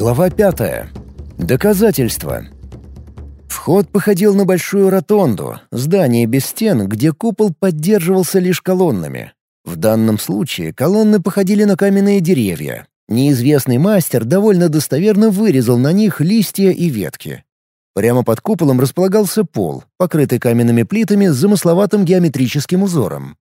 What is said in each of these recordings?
Глава пятая. Доказательства. Вход походил на большую ротонду, здание без стен, где купол поддерживался лишь колоннами. В данном случае колонны походили на каменные деревья. Неизвестный мастер довольно достоверно вырезал на них листья и ветки. Прямо под куполом располагался пол, покрытый каменными плитами с замысловатым геометрическим узором.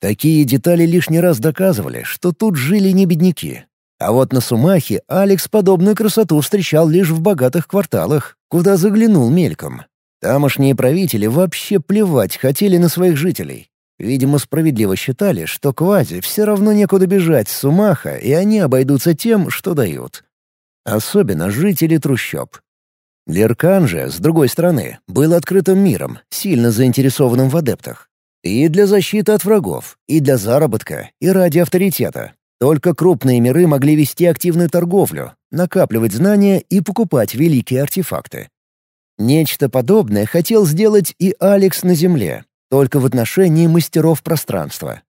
Такие детали лишний раз доказывали, что тут жили не бедняки. А вот на Сумахе Алекс подобную красоту встречал лишь в богатых кварталах, куда заглянул мельком. Тамошние правители вообще плевать хотели на своих жителей. Видимо, справедливо считали, что Квази все равно некуда бежать с Сумаха, и они обойдутся тем, что дают. Особенно жители трущоб. Леркан же, с другой стороны, был открытым миром, сильно заинтересованным в адептах. И для защиты от врагов, и для заработка, и ради авторитета. Только крупные миры могли вести активную торговлю, накапливать знания и покупать великие артефакты. Нечто подобное хотел сделать и Алекс на Земле, только в отношении мастеров пространства.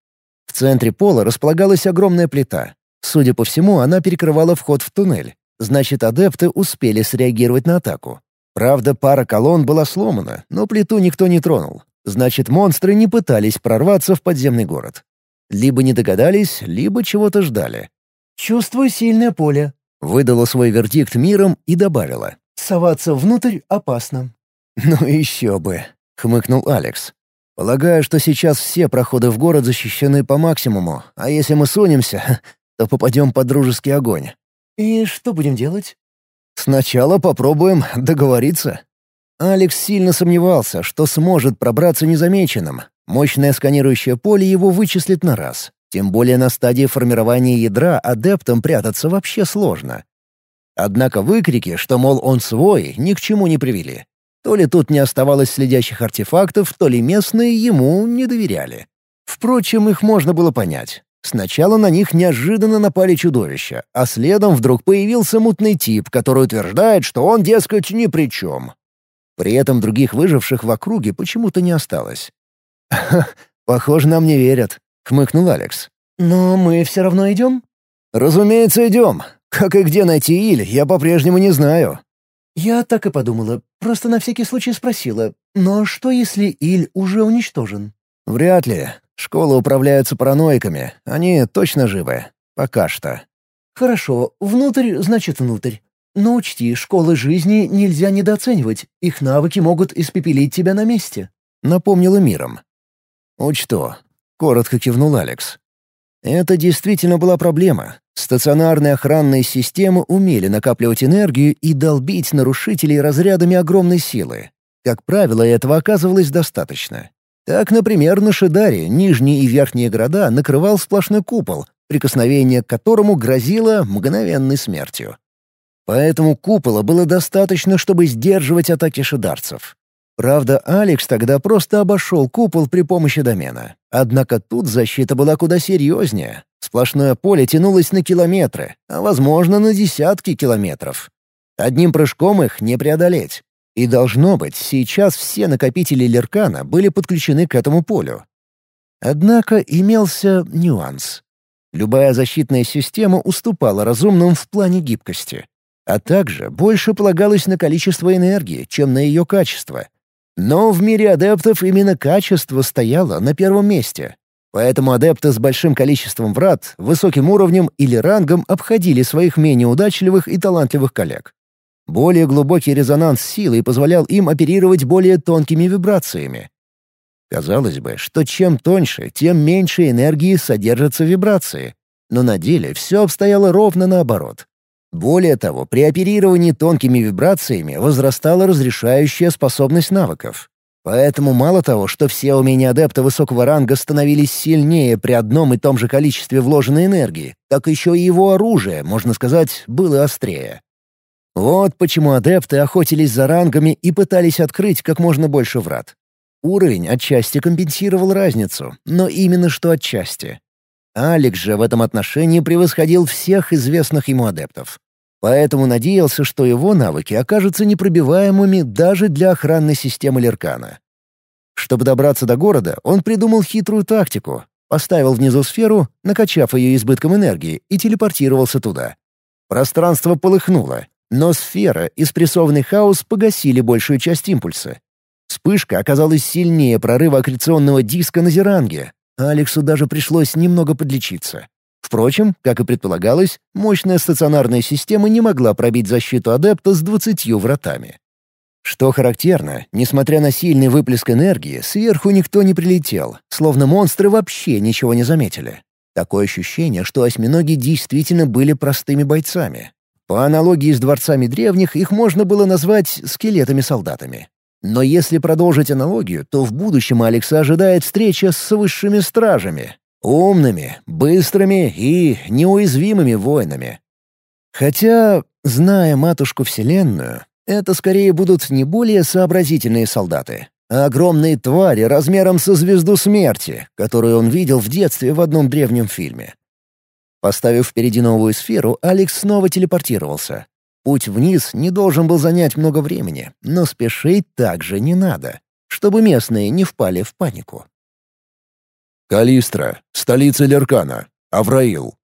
В центре пола располагалась огромная плита. Судя по всему, она перекрывала вход в туннель. Значит, адепты успели среагировать на атаку. Правда, пара колонн была сломана, но плиту никто не тронул. Значит, монстры не пытались прорваться в подземный город. Либо не догадались, либо чего-то ждали. «Чувствую сильное поле», — выдала свой вердикт миром и добавила. «Соваться внутрь опасно». «Ну еще бы», — хмыкнул Алекс. «Полагаю, что сейчас все проходы в город защищены по максимуму, а если мы сунемся, то попадем под дружеский огонь». «И что будем делать?» «Сначала попробуем договориться». Алекс сильно сомневался, что сможет пробраться незамеченным. Мощное сканирующее поле его вычислит на раз. Тем более на стадии формирования ядра адептам прятаться вообще сложно. Однако выкрики, что, мол, он свой, ни к чему не привели. То ли тут не оставалось следящих артефактов, то ли местные ему не доверяли. Впрочем, их можно было понять. Сначала на них неожиданно напали чудовища, а следом вдруг появился мутный тип, который утверждает, что он, дескать, ни при чем. При этом других выживших в округе почему-то не осталось. «Похоже, нам не верят», — хмыкнул Алекс. «Но мы все равно идем?» «Разумеется, идем. Как и где найти Иль, я по-прежнему не знаю». «Я так и подумала. Просто на всякий случай спросила. Но что, если Иль уже уничтожен?» «Вряд ли. Школы управляются параноиками. Они точно живы. Пока что». «Хорошо. Внутрь значит внутрь. Но учти, школы жизни нельзя недооценивать. Их навыки могут испепелить тебя на месте», — напомнила миром. «Учту», — коротко кивнул Алекс. Это действительно была проблема. Стационарные охранные системы умели накапливать энергию и долбить нарушителей разрядами огромной силы. Как правило, этого оказывалось достаточно. Так, например, на Шидаре нижние и верхние города накрывал сплошной купол, прикосновение к которому грозило мгновенной смертью. Поэтому купола было достаточно, чтобы сдерживать атаки шидарцев. Правда, Алекс тогда просто обошел купол при помощи домена. Однако тут защита была куда серьезнее. Сплошное поле тянулось на километры, а, возможно, на десятки километров. Одним прыжком их не преодолеть. И должно быть, сейчас все накопители Леркана были подключены к этому полю. Однако имелся нюанс. Любая защитная система уступала разумным в плане гибкости а также больше полагалось на количество энергии, чем на ее качество. Но в мире адептов именно качество стояло на первом месте. Поэтому адепты с большим количеством врат, высоким уровнем или рангом обходили своих менее удачливых и талантливых коллег. Более глубокий резонанс силы позволял им оперировать более тонкими вибрациями. Казалось бы, что чем тоньше, тем меньше энергии содержатся вибрации. Но на деле все обстояло ровно наоборот. Более того, при оперировании тонкими вибрациями возрастала разрешающая способность навыков. Поэтому мало того, что все умения адепта высокого ранга становились сильнее при одном и том же количестве вложенной энергии, так еще и его оружие, можно сказать, было острее. Вот почему адепты охотились за рангами и пытались открыть как можно больше врат. Уровень отчасти компенсировал разницу, но именно что отчасти. Алекс же в этом отношении превосходил всех известных ему адептов. Поэтому надеялся, что его навыки окажутся непробиваемыми даже для охранной системы Леркана. Чтобы добраться до города, он придумал хитрую тактику. Поставил внизу сферу, накачав ее избытком энергии, и телепортировался туда. Пространство полыхнуло, но сфера и спрессованный хаос погасили большую часть импульса. Вспышка оказалась сильнее прорыва аккреционного диска на Зеранге. Алексу даже пришлось немного подлечиться. Впрочем, как и предполагалось, мощная стационарная система не могла пробить защиту адепта с двадцатью вратами. Что характерно, несмотря на сильный выплеск энергии, сверху никто не прилетел, словно монстры вообще ничего не заметили. Такое ощущение, что осьминоги действительно были простыми бойцами. По аналогии с дворцами древних их можно было назвать скелетами-солдатами. Но если продолжить аналогию, то в будущем Алекса ожидает встреча с высшими стражами. Умными, быстрыми и неуязвимыми воинами. Хотя, зная матушку Вселенную, это скорее будут не более сообразительные солдаты, а огромные твари размером со звезду смерти, которую он видел в детстве в одном древнем фильме. Поставив впереди новую сферу, Алекс снова телепортировался. Путь вниз не должен был занять много времени, но спешить также не надо, чтобы местные не впали в панику. Калистра, столица Леркана, Авраил.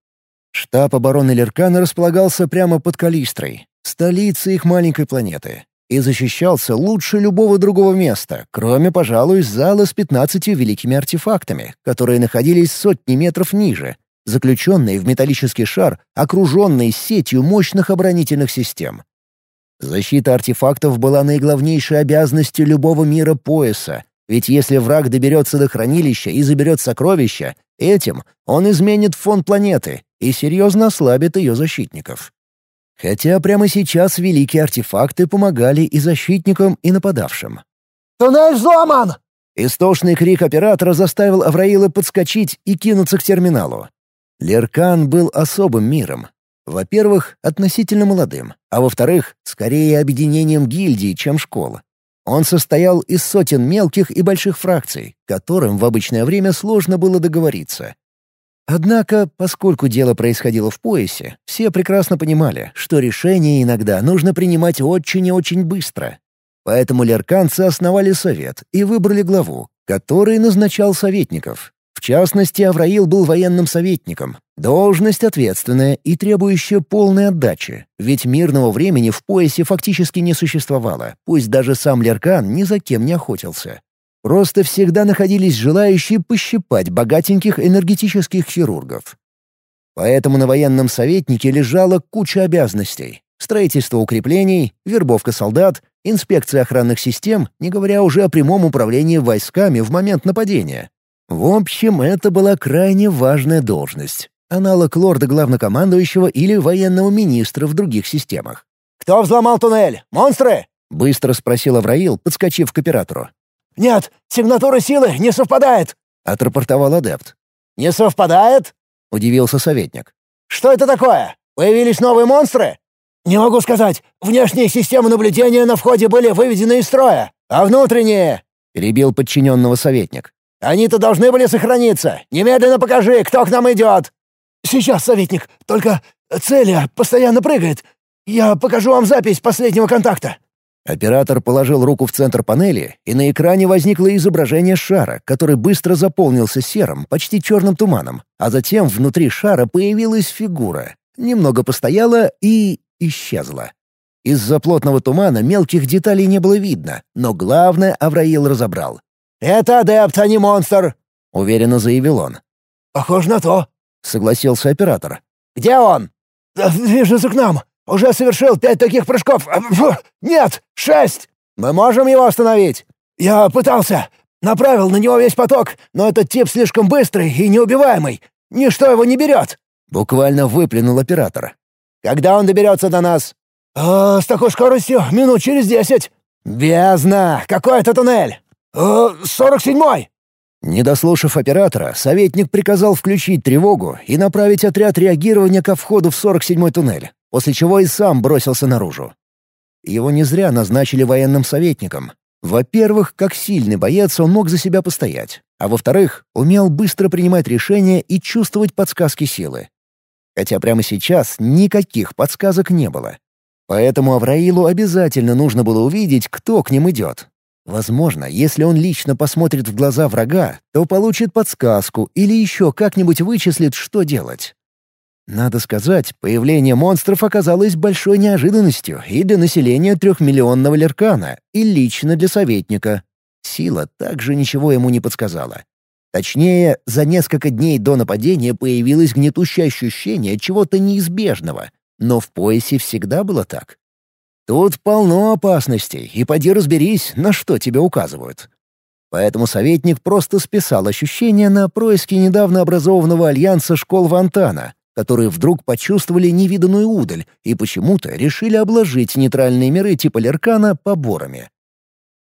Штаб обороны Леркана располагался прямо под Калистрой, столицей их маленькой планеты, и защищался лучше любого другого места, кроме, пожалуй, зала с пятнадцатью великими артефактами, которые находились сотни метров ниже, заключенные в металлический шар, окруженный сетью мощных оборонительных систем. Защита артефактов была наиглавнейшей обязанностью любого мира пояса, ведь если враг доберется до хранилища и заберет сокровища, этим он изменит фон планеты и серьезно ослабит ее защитников. Хотя прямо сейчас великие артефакты помогали и защитникам, и нападавшим. «Туннель взломан!» Истошный крик оператора заставил Авраила подскочить и кинуться к терминалу. Леркан был особым миром. Во-первых, относительно молодым, а во-вторых, скорее объединением гильдии, чем школ. Он состоял из сотен мелких и больших фракций, которым в обычное время сложно было договориться. Однако, поскольку дело происходило в поясе, все прекрасно понимали, что решение иногда нужно принимать очень и очень быстро. Поэтому лерканцы основали совет и выбрали главу, который назначал советников, в частности, Авраил был военным советником. Должность ответственная и требующая полной отдачи, ведь мирного времени в поясе фактически не существовало, пусть даже сам Леркан ни за кем не охотился. Просто всегда находились желающие пощипать богатеньких энергетических хирургов. Поэтому на военном советнике лежала куча обязанностей. Строительство укреплений, вербовка солдат, инспекция охранных систем, не говоря уже о прямом управлении войсками в момент нападения. В общем, это была крайне важная должность. Аналог лорда главнокомандующего или военного министра в других системах. «Кто взломал туннель? Монстры?» — быстро спросил Авраил, подскочив к оператору. «Нет, сигнатура силы не совпадает!» — отрапортовал адепт. «Не совпадает?» — удивился советник. «Что это такое? Появились новые монстры?» «Не могу сказать. Внешние системы наблюдения на входе были выведены из строя, а внутренние...» — перебил подчиненного советник. Они-то должны были сохраниться. Немедленно покажи, кто к нам идет!» «Сейчас, советник. Только Целия постоянно прыгает. Я покажу вам запись последнего контакта». Оператор положил руку в центр панели, и на экране возникло изображение шара, который быстро заполнился серым, почти черным туманом, а затем внутри шара появилась фигура. Немного постояла и исчезла. Из-за плотного тумана мелких деталей не было видно, но главное Авраил разобрал. «Это адепт, а не монстр!» — уверенно заявил он. «Похоже на то», — согласился оператор. «Где он?» «Движется к нам. Уже совершил пять таких прыжков. А, нет, шесть! Мы можем его остановить?» «Я пытался. Направил на него весь поток, но этот тип слишком быстрый и неубиваемый. Ничто его не берет!» Буквально выплюнул оператор. «Когда он доберется до нас?» «А, «С такой скоростью минут через десять». «Бездна! Какой это туннель?» «Э, «Сорок седьмой!» Не дослушав оператора, советник приказал включить тревогу и направить отряд реагирования ко входу в 47-й туннель, после чего и сам бросился наружу. Его не зря назначили военным советником. Во-первых, как сильный боец он мог за себя постоять, а во-вторых, умел быстро принимать решения и чувствовать подсказки силы. Хотя прямо сейчас никаких подсказок не было. Поэтому Авраилу обязательно нужно было увидеть, кто к ним идет, Возможно, если он лично посмотрит в глаза врага, то получит подсказку или еще как-нибудь вычислит, что делать. Надо сказать, появление монстров оказалось большой неожиданностью и для населения трехмиллионного Леркана, и лично для советника. Сила также ничего ему не подсказала. Точнее, за несколько дней до нападения появилось гнетущее ощущение чего-то неизбежного, но в поясе всегда было так. Тут полно опасностей, и поди разберись, на что тебе указывают. Поэтому советник просто списал ощущения на происки недавно образованного альянса школ Вантана, которые вдруг почувствовали невиданную удаль и почему-то решили обложить нейтральные миры типа Леркана поборами.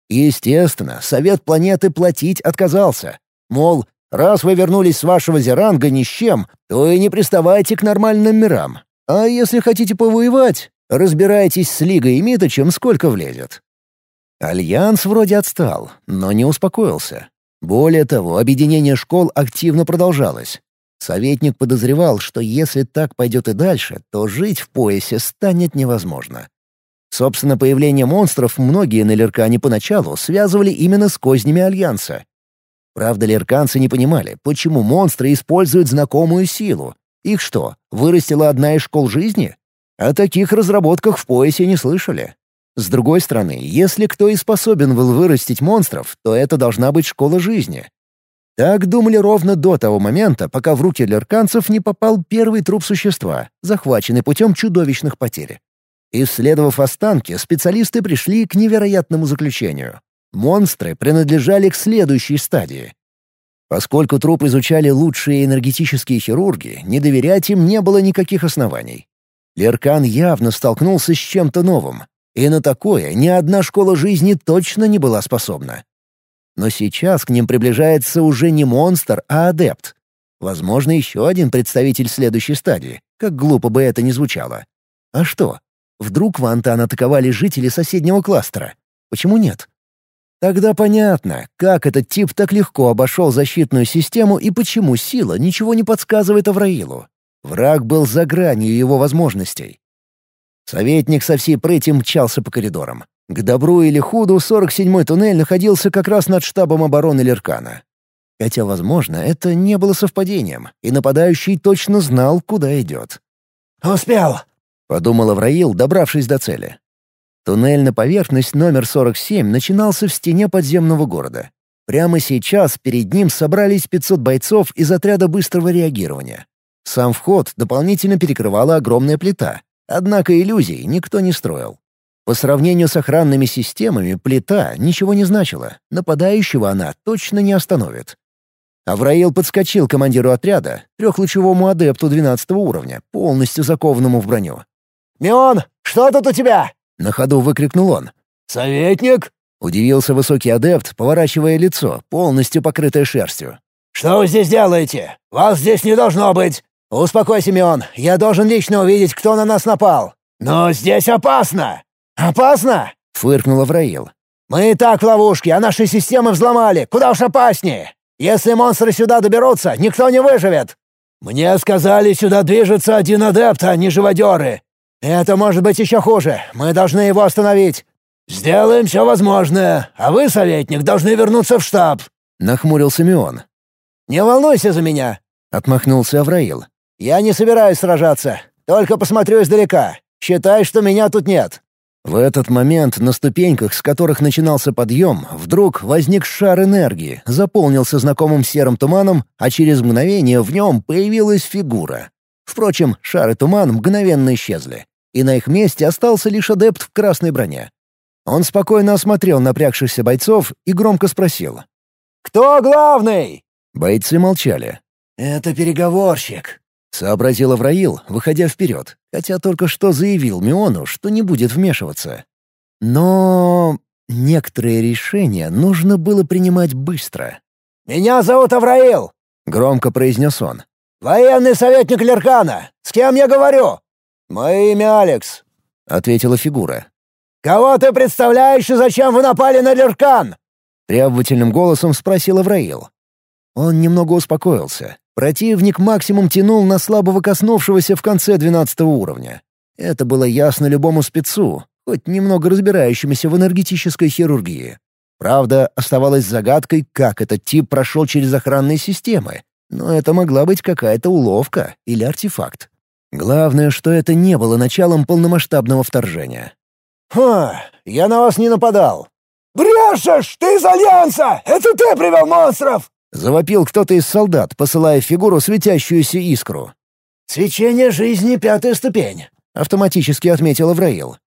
Естественно, Совет планеты платить отказался. Мол, раз вы вернулись с вашего Зеранга ни с чем, то и не приставайте к нормальным мирам. А если хотите повоевать, разбирайтесь с Лигой и Миточем, сколько влезет. Альянс вроде отстал, но не успокоился. Более того, объединение школ активно продолжалось. Советник подозревал, что если так пойдет и дальше, то жить в поясе станет невозможно. Собственно, появление монстров многие на Леркане поначалу связывали именно с кознями Альянса. Правда, лерканцы не понимали, почему монстры используют знакомую силу. Их что, вырастила одна из школ жизни? О таких разработках в поясе не слышали. С другой стороны, если кто и способен был вырастить монстров, то это должна быть школа жизни. Так думали ровно до того момента, пока в руки лерканцев не попал первый труп существа, захваченный путем чудовищных потерь. Исследовав останки, специалисты пришли к невероятному заключению. Монстры принадлежали к следующей стадии. Поскольку труп изучали лучшие энергетические хирурги, не доверять им не было никаких оснований. Леркан явно столкнулся с чем-то новым, и на такое ни одна школа жизни точно не была способна. Но сейчас к ним приближается уже не монстр, а адепт. Возможно, еще один представитель следующей стадии, как глупо бы это ни звучало. А что? Вдруг Вантан атаковали жители соседнего кластера? Почему нет? Тогда понятно, как этот тип так легко обошел защитную систему и почему сила ничего не подсказывает Авраилу. Враг был за гранью его возможностей. Советник со всей прыти мчался по коридорам. К добру или худу 47-й туннель находился как раз над штабом обороны Леркана. Хотя, возможно, это не было совпадением, и нападающий точно знал, куда идет. «Успел!» — подумал Авраил, добравшись до цели. Туннель на поверхность номер 47 начинался в стене подземного города. Прямо сейчас перед ним собрались 500 бойцов из отряда быстрого реагирования. Сам вход дополнительно перекрывала огромная плита, однако иллюзий никто не строил. По сравнению с охранными системами плита ничего не значила, нападающего она точно не остановит. Авраил подскочил командиру отряда, трехлучевому адепту 12 уровня, полностью закованному в броню. «Мион, что тут у тебя?» — на ходу выкрикнул он. «Советник?» — удивился высокий адепт, поворачивая лицо, полностью покрытое шерстью. «Что вы здесь делаете? Вас здесь не должно быть!» «Успокойся, Мион, я должен лично увидеть, кто на нас напал!» «Но здесь опасно!» «Опасно?» — фыркнул Авраил. «Мы и так в ловушке, а наши системы взломали. Куда уж опаснее. Если монстры сюда доберутся, никто не выживет». «Мне сказали, сюда движется один адепт, а не живодеры. Это может быть еще хуже. Мы должны его остановить. Сделаем все возможное, а вы, советник, должны вернуться в штаб», — нахмурился Мион. «Не волнуйся за меня», — отмахнулся Авраил. «Я не собираюсь сражаться. Только посмотрю издалека. Считай, что меня тут нет. В этот момент на ступеньках, с которых начинался подъем, вдруг возник шар энергии, заполнился знакомым серым туманом, а через мгновение в нем появилась фигура. Впрочем, шар и туман мгновенно исчезли, и на их месте остался лишь адепт в красной броне. Он спокойно осмотрел напрягшихся бойцов и громко спросил. «Кто главный?» Бойцы молчали. «Это переговорщик», Сообразил Авраил, выходя вперед, хотя только что заявил Миону, что не будет вмешиваться. Но некоторые решения нужно было принимать быстро. «Меня зовут Авраил», — громко произнес он. «Военный советник Леркана. С кем я говорю?» «Мое имя Алекс», — ответила фигура. «Кого ты представляешь и зачем вы напали на Леркан?» Требовательным голосом спросил Авраил. Он немного успокоился. Противник максимум тянул на слабого коснувшегося в конце двенадцатого уровня. Это было ясно любому спецу, хоть немного разбирающемуся в энергетической хирургии. Правда, оставалось загадкой, как этот тип прошел через охранные системы, но это могла быть какая-то уловка или артефакт. Главное, что это не было началом полномасштабного вторжения. «Ха, я на вас не нападал». «Брешешь! Ты из Альянса! Это ты привел монстров!» Завопил кто-то из солдат, посылая фигуру светящуюся искру. «Свечение жизни — пятая ступень», — автоматически отметил Авраил.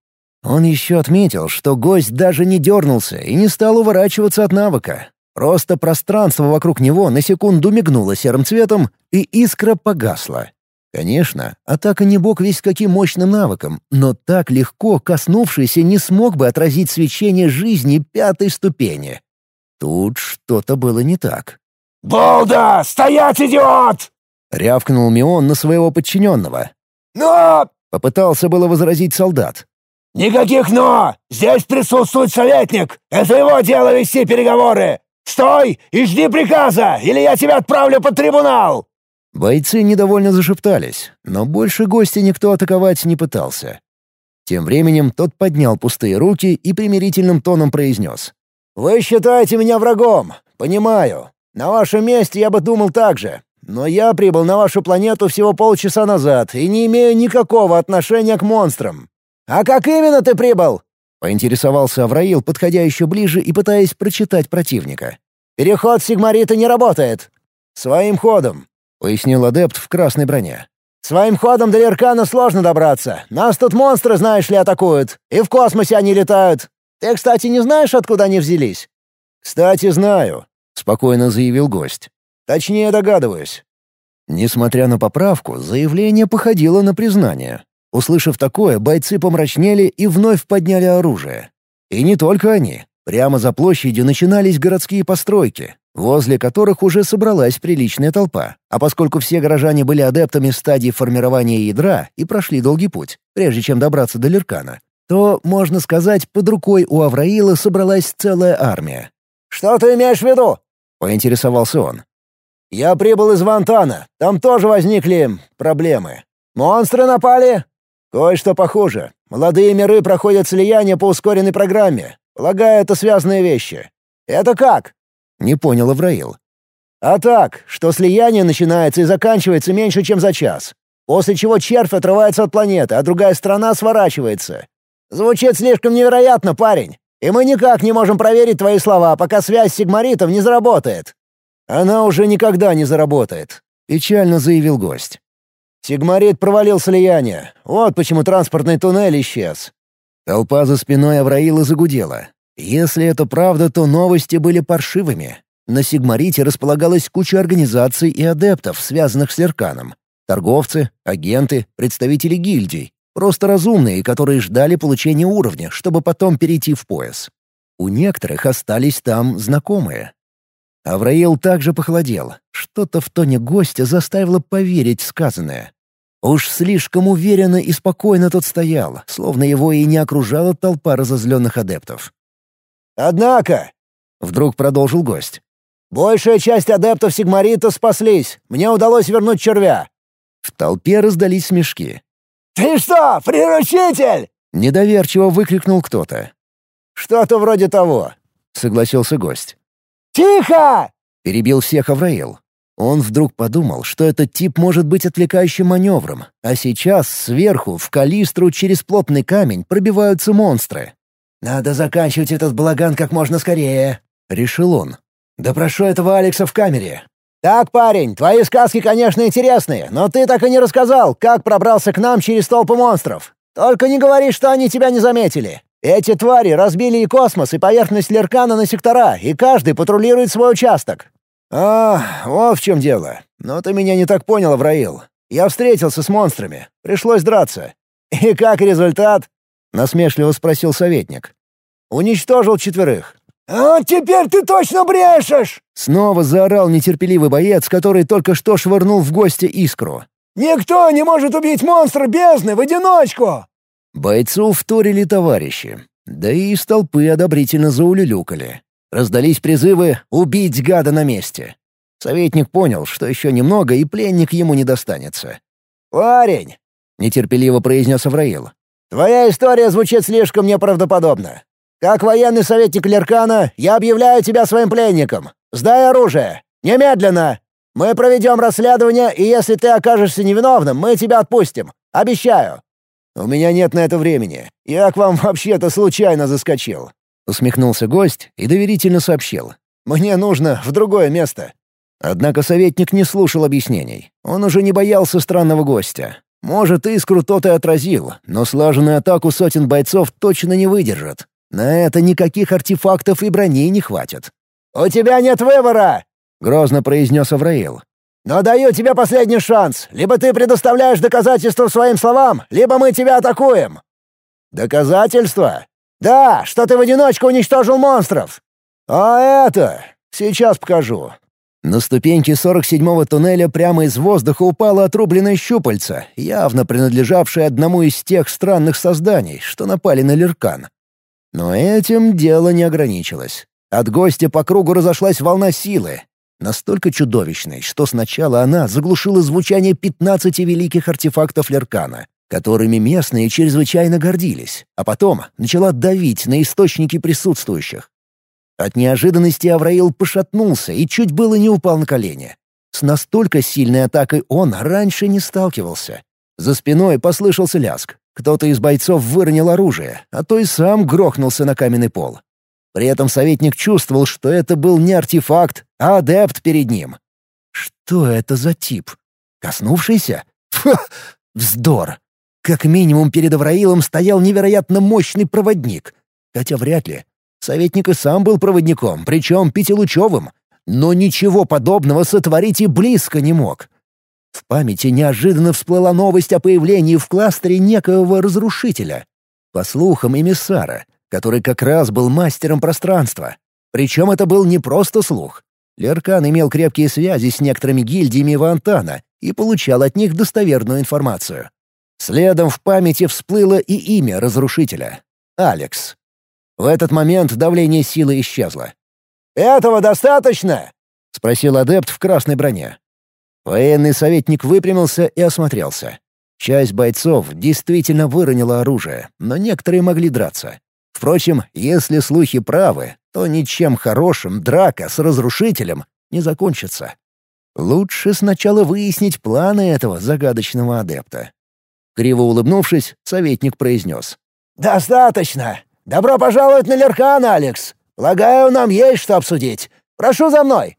Он еще отметил, что гость даже не дернулся и не стал уворачиваться от навыка. Просто пространство вокруг него на секунду мигнуло серым цветом, и искра погасла. Конечно, атака не бог весь каким мощным навыком, но так легко коснувшийся не смог бы отразить свечение жизни пятой ступени. Тут что-то было не так. «Болда! Стоять, идиот!» — рявкнул Мион на своего подчиненного. «Но...» — попытался было возразить солдат. «Никаких «но». Здесь присутствует советник. Это его дело вести переговоры. Стой и жди приказа, или я тебя отправлю под трибунал!» Бойцы недовольно зашептались, но больше гостя никто атаковать не пытался. Тем временем тот поднял пустые руки и примирительным тоном произнес. «Вы считаете меня врагом. Понимаю. На вашем месте я бы думал так же. Но я прибыл на вашу планету всего полчаса назад и не имею никакого отношения к монстрам. А как именно ты прибыл?» — поинтересовался Авраил, подходя еще ближе и пытаясь прочитать противника. «Переход Сигмарита не работает». «Своим ходом», — пояснил адепт в красной броне. «Своим ходом до Леркана сложно добраться. Нас тут монстры, знаешь ли, атакуют. И в космосе они летают. Ты, кстати, не знаешь, откуда они взялись?» «Кстати, знаю», — спокойно заявил гость. Точнее догадываюсь. Несмотря на поправку, заявление походило на признание. Услышав такое, бойцы помрачнели и вновь подняли оружие. И не только они. Прямо за площадью начинались городские постройки, возле которых уже собралась приличная толпа. А поскольку все горожане были адептами стадии формирования ядра и прошли долгий путь, прежде чем добраться до Леркана, то, можно сказать, под рукой у Авраила собралась целая армия. «Что ты имеешь в виду?» — поинтересовался он. «Я прибыл из Вантана. Там тоже возникли проблемы. Монстры напали?» «Кое-что похуже. Молодые миры проходят слияние по ускоренной программе. Полагаю, это связанные вещи». «Это как?» — не понял Авраил. «А так, что слияние начинается и заканчивается меньше, чем за час. После чего червь отрывается от планеты, а другая страна сворачивается. Звучит слишком невероятно, парень. И мы никак не можем проверить твои слова, пока связь с Сигмаритом не заработает. «Она уже никогда не заработает», — печально заявил гость. «Сигмарит провалил слияние. Вот почему транспортный туннель исчез». Толпа за спиной Авраила загудела. Если это правда, то новости были паршивыми. На Сигмарите располагалась куча организаций и адептов, связанных с Лерканом. Торговцы, агенты, представители гильдий. Просто разумные, которые ждали получения уровня, чтобы потом перейти в пояс. У некоторых остались там знакомые, Авраил также похолодел. Что-то в тоне гостя заставило поверить сказанное. Уж слишком уверенно и спокойно тот стоял, словно его и не окружала толпа разозленных адептов. «Однако», — вдруг продолжил гость, — «большая часть адептов Сигмарита спаслись. Мне удалось вернуть червя». В толпе раздались смешки. «Ты что, приручитель?» — недоверчиво выкрикнул кто-то. «Что-то вроде того», — согласился гость. «Тихо!» — перебил всех Авраил. Он вдруг подумал, что этот тип может быть отвлекающим маневром, а сейчас сверху в калистру через плотный камень пробиваются монстры. «Надо заканчивать этот балаган как можно скорее», — решил он. «Допрошу этого Алекса в камере». «Так, парень, твои сказки, конечно, интересные, но ты так и не рассказал, как пробрался к нам через толпу монстров. Только не говори, что они тебя не заметили. Эти твари разбили и космос, и поверхность Леркана на сектора, и каждый патрулирует свой участок». «А, вот в чем дело. Но ты меня не так понял, Авраил. Я встретился с монстрами. Пришлось драться». «И как результат?» — насмешливо спросил советник. «Уничтожил четверых». «А теперь ты точно брешешь!» Снова заорал нетерпеливый боец, который только что швырнул в гостя искру. «Никто не может убить монстра бездны в одиночку!» Бойцу вторили товарищи, да и из толпы одобрительно заулюлюкали. Раздались призывы «убить гада на месте». Советник понял, что еще немного, и пленник ему не достанется. «Парень!» — нетерпеливо произнес Авраил. «Твоя история звучит слишком неправдоподобно. Как военный советник Леркана, я объявляю тебя своим пленником. Сдай оружие! Немедленно!» Мы проведем расследование, и если ты окажешься невиновным, мы тебя отпустим. Обещаю». «У меня нет на это времени. Я к вам вообще-то случайно заскочил». Усмехнулся гость и доверительно сообщил. «Мне нужно в другое место». Однако советник не слушал объяснений. Он уже не боялся странного гостя. Может, искру тот и отразил, но слаженную атаку сотен бойцов точно не выдержат. На это никаких артефактов и броней не хватит. «У тебя нет выбора!» — грозно произнес Авраил. «Но даю тебе последний шанс. Либо ты предоставляешь доказательства своим словам, либо мы тебя атакуем». «Доказательства?» «Да, что ты в одиночку уничтожил монстров». «А это? Сейчас покажу». На ступеньке 47-го туннеля прямо из воздуха упало отрубленное щупальце, явно принадлежавшее одному из тех странных созданий, что напали на Леркан. Но этим дело не ограничилось. От гостя по кругу разошлась волна силы, настолько чудовищной, что сначала она заглушила звучание 15 великих артефактов Леркана, которыми местные чрезвычайно гордились, а потом начала давить на источники присутствующих. От неожиданности Авраил пошатнулся и чуть было не упал на колени. С настолько сильной атакой он раньше не сталкивался. За спиной послышался ляск. Кто-то из бойцов выронил оружие, а то и сам грохнулся на каменный пол. При этом советник чувствовал, что это был не артефакт, а адепт перед ним. Что это за тип? Коснувшийся? Фу! Вздор! Как минимум перед Авраилом стоял невероятно мощный проводник. Хотя вряд ли. Советник и сам был проводником, причем пятилучевым. Но ничего подобного сотворить и близко не мог. В памяти неожиданно всплыла новость о появлении в кластере некоего разрушителя. По слухам, эмиссара, который как раз был мастером пространства. Причем это был не просто слух. Леркан имел крепкие связи с некоторыми гильдиями Вантана и получал от них достоверную информацию. Следом в памяти всплыло и имя разрушителя — Алекс. В этот момент давление силы исчезло. «Этого достаточно?» — спросил адепт в красной броне. Военный советник выпрямился и осмотрелся. Часть бойцов действительно выронила оружие, но некоторые могли драться. Впрочем, если слухи правы, то ничем хорошим драка с разрушителем не закончится. Лучше сначала выяснить планы этого загадочного адепта. Криво улыбнувшись, советник произнес. «Достаточно. Добро пожаловать на Леркан, Алекс. Полагаю, нам есть что обсудить. Прошу за мной!»